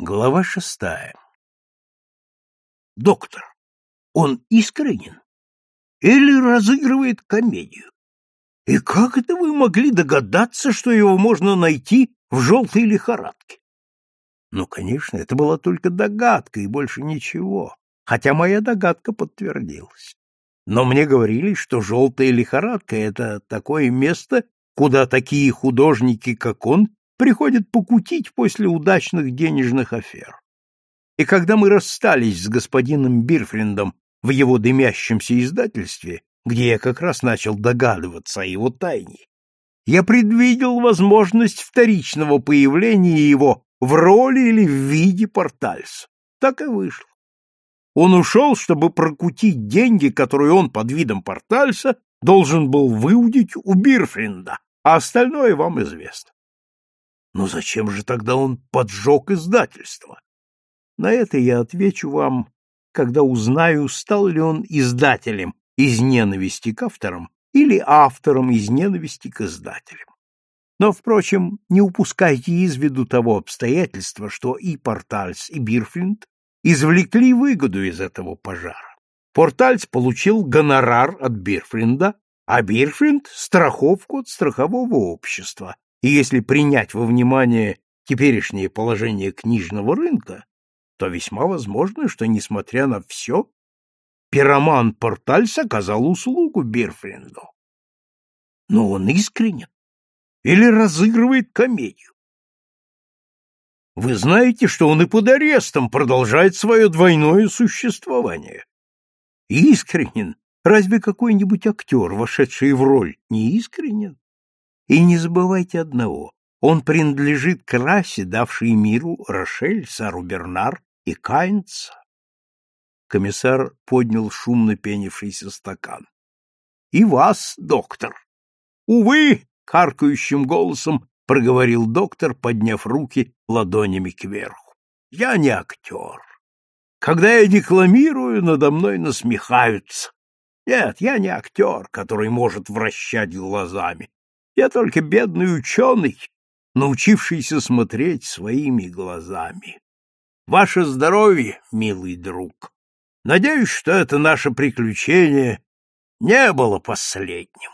Глава шестая. Доктор, он искренен или разыгрывает комедию? И как это вы могли догадаться, что его можно найти в желтой лихорадке? Ну, конечно, это была только догадка и больше ничего, хотя моя догадка подтвердилась. Но мне говорили, что желтая лихорадка — это такое место, куда такие художники, как он, приходит покутить после удачных денежных афер. И когда мы расстались с господином Бирфриндом в его дымящемся издательстве, где я как раз начал догадываться о его тайне, я предвидел возможность вторичного появления его в роли или в виде портальса. Так и вышло. Он ушел, чтобы прокутить деньги, которые он под видом портальса должен был выудить у Бирфринда, а остальное вам известно. Но зачем же тогда он поджег издательство? На это я отвечу вам, когда узнаю, стал ли он издателем из ненависти к авторам или автором из ненависти к издателям. Но, впрочем, не упускайте из виду того обстоятельства, что и Портальс, и Бирфлинт извлекли выгоду из этого пожара. Портальс получил гонорар от Бирфлинда, а Бирфлинд — страховку от страхового общества, и если принять во внимание теперешнее положение книжного рынка, то весьма возможно, что, несмотря на все, пироман Портальс оказал услугу Бирфренду. Но он искренен или разыгрывает комедию. Вы знаете, что он и под арестом продолжает свое двойное существование. Искренен. Разве какой-нибудь актер, вошедший в роль, не искренен? И не забывайте одного. Он принадлежит к расе, давшей миру Рошель, Сару Бернар и Кайнца. Комиссар поднял шумно пенившийся стакан. — И вас, доктор. — Увы, — каркающим голосом проговорил доктор, подняв руки ладонями кверху. — Я не актер. Когда я декламирую, надо мной насмехаются. Нет, я не актер, который может вращать глазами. Я только бедный ученый, научившийся смотреть своими глазами. Ваше здоровье, милый друг. Надеюсь, что это наше приключение не было последним.